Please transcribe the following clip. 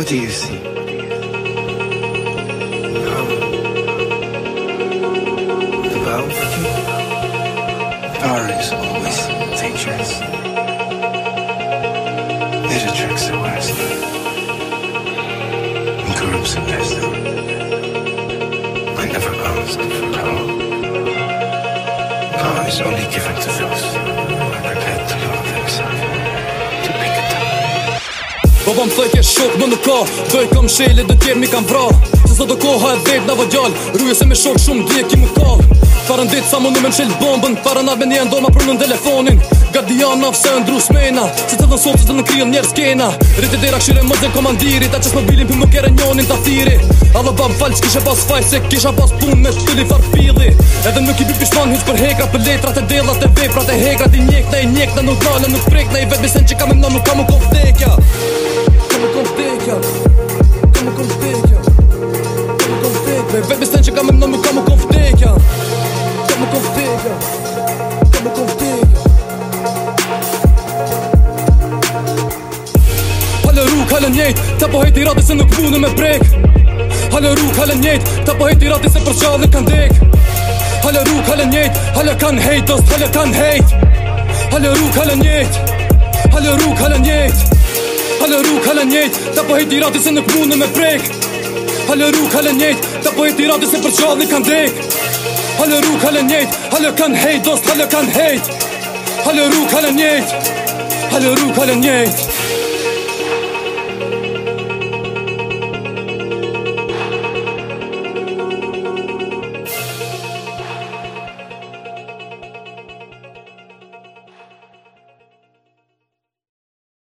What do you see? The bow? Power is always dangerous. It attracts the west and corrupts the best. I never asked for power. Power is only given to those. Baba po po më thëjtje shok në në ka Dhej kam shele dhe tjerë mi kam vra Se sa do koha e dhejt në vajall Ruje se me shok shumë dhje ki më ka Farën ditë sa më në me në shelë bombën Farën atë me një ndoma për në telefonin Gadiana vse ndru smena Se të dhe në sotë se të në kryon njerë skena Rritë dhe rakshire më zënë komandiri Ta qësë më bilin për më kere njonin të atiri Adhe bab falë që kisha pas fajt Se kisha pas pun me të tëli farpili Edhe nuk i bi pishman hus për hekra Për letrat e delat e veprat e hekrat I njekna i njekna nuk nalë nuk prekna I vetë bisen që kam e mna nuk kam u kovdekja ruk halën njejt Ta po hejt i rati se nuk punën me prek Halë ruk halën njejt Ta po hejt i rati se për qalën kan dek Halë ruk halën njejt Halë kan hejt dost halë kan hejt Halë ruk halën njejt Halë ruk halën njejt Halë ruk halën njejt Ta po hejt i rati se nuk punën me prek Halë ruk halën njejt Ta po hejt i rati se për qalën kan dek Halë ruk halën njejt Halë kan hejt dost halë kan hejt Halë ruk halën njejt Halë ruk halën njejt